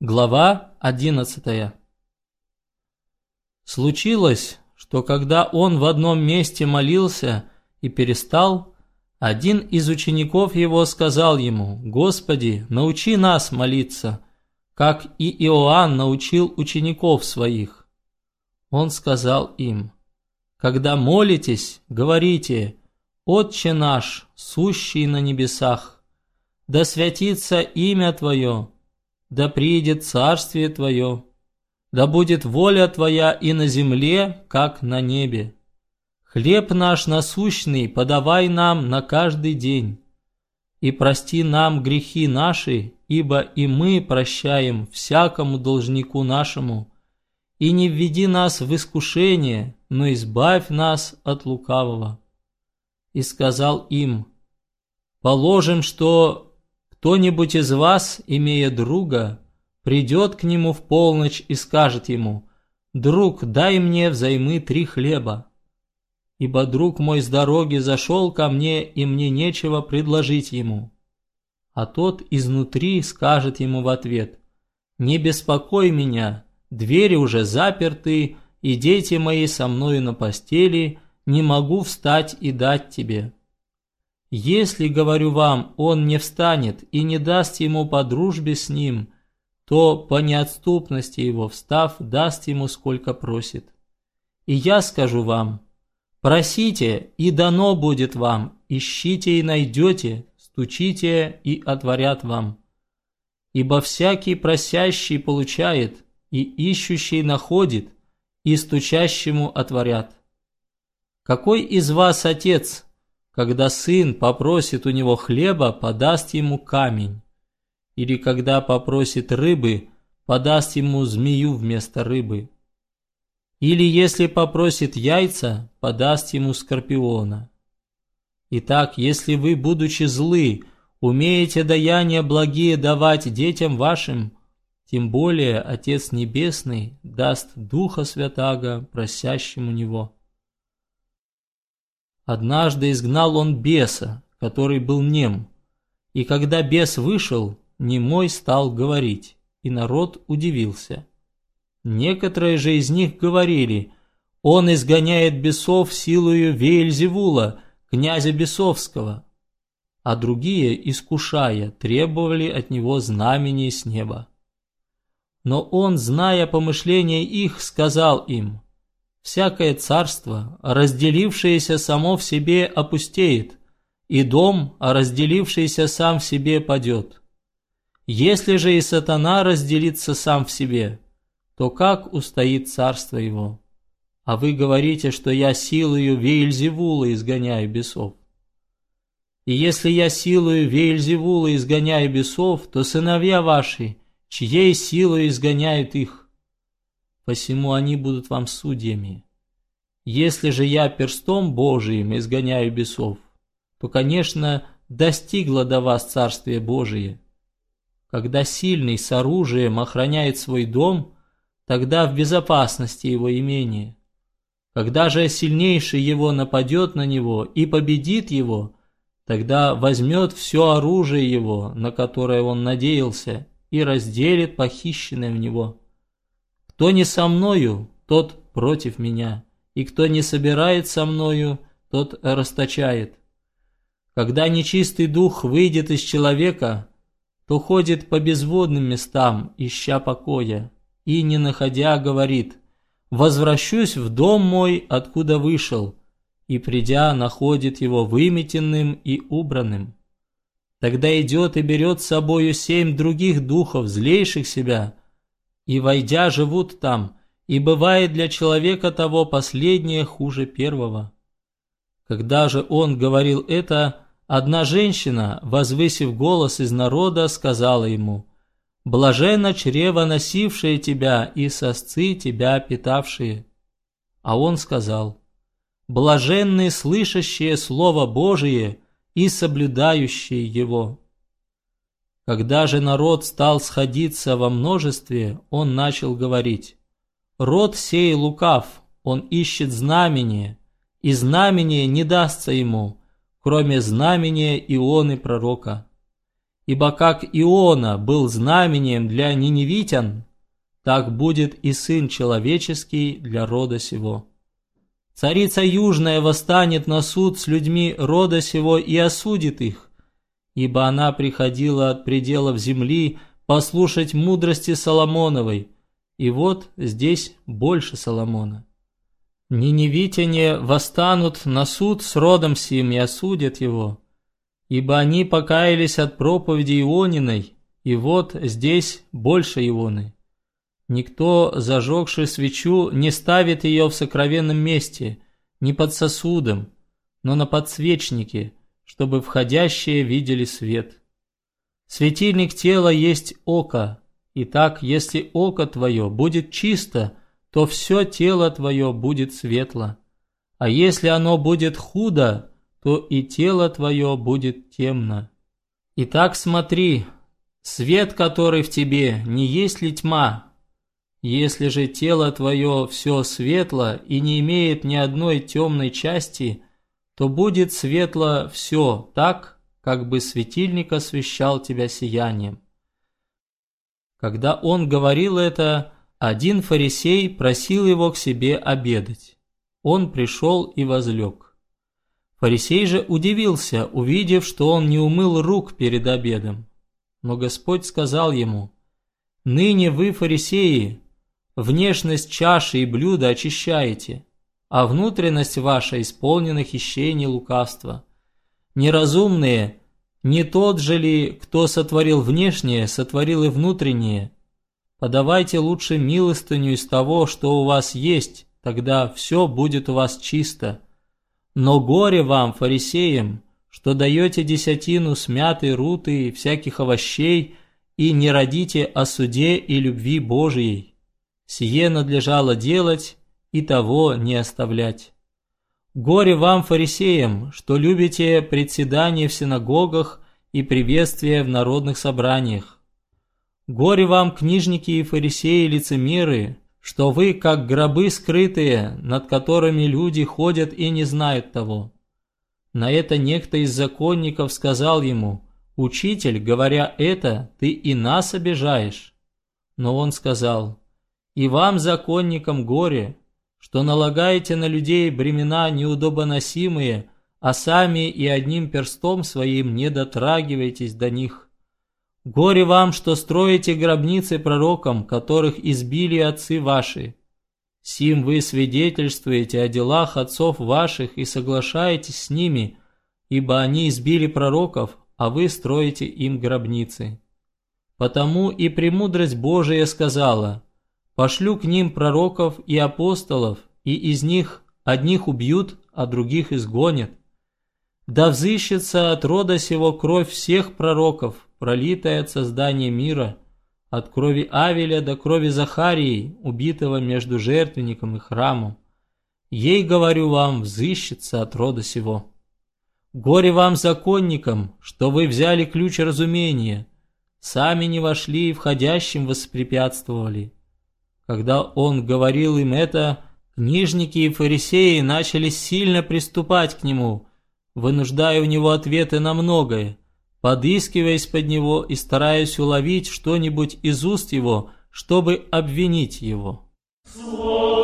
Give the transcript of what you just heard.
Глава 11 Случилось, что когда он в одном месте молился и перестал, один из учеников его сказал ему, «Господи, научи нас молиться, как и Иоанн научил учеников своих». Он сказал им, «Когда молитесь, говорите, Отче наш, сущий на небесах, да святится имя Твое, да приидет царствие Твое, да будет воля Твоя и на земле, как на небе. Хлеб наш насущный подавай нам на каждый день, и прости нам грехи наши, ибо и мы прощаем всякому должнику нашему, и не введи нас в искушение, но избавь нас от лукавого. И сказал им, положим, что кто-нибудь из вас, имея друга, придет к нему в полночь и скажет ему, «Друг, дай мне взаймы три хлеба, ибо друг мой с дороги зашел ко мне, и мне нечего предложить ему». А тот изнутри скажет ему в ответ, «Не беспокой меня, двери уже заперты, и дети мои со мною на постели, не могу встать и дать тебе». Если, говорю вам, он не встанет и не даст ему по дружбе с ним, то по неотступности его встав, даст ему сколько просит. И я скажу вам, просите, и дано будет вам, ищите и найдете, стучите и отворят вам. Ибо всякий просящий получает, и ищущий находит, и стучащему отворят. Какой из вас отец – когда сын попросит у него хлеба, подаст ему камень. Или когда попросит рыбы, подаст ему змею вместо рыбы. Или если попросит яйца, подаст ему скорпиона. Итак, если вы, будучи злы, умеете даяния благие давать детям вашим, тем более Отец Небесный даст Духа Святаго просящему Него. Однажды изгнал он беса, который был нем. И когда бес вышел, немой стал говорить, и народ удивился. Некоторые же из них говорили, он изгоняет бесов силою Веельзевула, князя бесовского. А другие, искушая, требовали от него знамения с неба. Но он, зная помышления их, сказал им – Всякое царство, разделившееся само в себе, опустеет, и дом, разделившийся сам в себе, падет. Если же и сатана разделится сам в себе, то как устоит царство его? А вы говорите, что я силою Веельзевула изгоняю бесов. И если я силою Веельзевула изгоняю бесов, то сыновья ваши, чьей силой изгоняют их? Посему они будут вам судьями. Если же я перстом Божиим изгоняю бесов, то, конечно, достигло до вас Царствие Божие. Когда сильный с оружием охраняет свой дом, тогда в безопасности его имение. Когда же сильнейший его нападет на него и победит его, тогда возьмет все оружие его, на которое он надеялся, и разделит похищенное в него. Кто не со мною, тот против меня, и кто не собирает со мною, тот расточает. Когда нечистый дух выйдет из человека, то ходит по безводным местам, ища покоя, и, не находя, говорит, «Возвращусь в дом мой, откуда вышел», и, придя, находит его выметенным и убранным. Тогда идет и берет с собою семь других духов, злейших себя, и, войдя, живут там, и бывает для человека того последнее хуже первого. Когда же он говорил это, одна женщина, возвысив голос из народа, сказала ему, «Блаженно чрево, носившее тебя, и сосцы тебя питавшие». А он сказал, «Блаженные, слышащие Слово Божие и соблюдающие его». Когда же народ стал сходиться во множестве, он начал говорить, «Род сей лукав, он ищет знамение, и знамение не дастся ему, кроме знамения Ионы пророка. Ибо как Иона был знамением для ниневитян, так будет и Сын Человеческий для рода сего. Царица Южная восстанет на суд с людьми рода сего и осудит их, ибо она приходила от пределов земли послушать мудрости Соломоновой, и вот здесь больше Соломона. Ниневитяне восстанут на суд с родом сим и осудят его, ибо они покаялись от проповеди Иониной, и вот здесь больше Ионы. Никто, зажегший свечу, не ставит ее в сокровенном месте, не под сосудом, но на подсвечнике, чтобы входящие видели свет. Светильник тела есть око, Итак, если око твое будет чисто, то все тело твое будет светло. А если оно будет худо, то и тело твое будет темно. Итак, смотри, свет, который в тебе, не есть ли тьма? Если же тело твое все светло и не имеет ни одной темной части, то будет светло все так, как бы светильник освещал тебя сиянием. Когда он говорил это, один фарисей просил его к себе обедать. Он пришел и возлег. Фарисей же удивился, увидев, что он не умыл рук перед обедом. Но Господь сказал ему, «Ныне вы, фарисеи, внешность чаши и блюда очищаете, а внутренность ваша исполнена хищений лукавства. Неразумные, не тот же ли, кто сотворил внешнее, сотворил и внутреннее? Подавайте лучше милостыню из того, что у вас есть, тогда все будет у вас чисто. Но горе вам, фарисеям, что даете десятину смятой руты и всяких овощей и не родите о суде и любви Божией. Сие надлежало делать и того не оставлять. Горе вам, фарисеям, что любите председание в синагогах и приветствие в народных собраниях. Горе вам, книжники и фарисеи лицемеры, что вы, как гробы скрытые, над которыми люди ходят и не знают того. На это некто из законников сказал ему, «Учитель, говоря это, ты и нас обижаешь». Но он сказал, «И вам, законникам, горе, что налагаете на людей бремена неудобоносимые, а сами и одним перстом своим не дотрагиваетесь до них. Горе вам, что строите гробницы пророкам, которых избили отцы ваши. Сим вы свидетельствуете о делах отцов ваших и соглашаетесь с ними, ибо они избили пророков, а вы строите им гробницы. Потому и премудрость Божия сказала – Пошлю к ним пророков и апостолов, и из них одних убьют, а других изгонят. Да взыщется от рода сего кровь всех пророков, пролитая от создания мира, от крови Авеля до крови Захарии, убитого между жертвенником и храмом. Ей, говорю вам, взыщется от рода сего. Горе вам, законникам, что вы взяли ключ разумения, сами не вошли и входящим воспрепятствовали. Когда он говорил им это, книжники и фарисеи начали сильно приступать к нему, вынуждая у него ответы на многое, подыскиваясь под него и стараясь уловить что-нибудь из уст его, чтобы обвинить его. Слово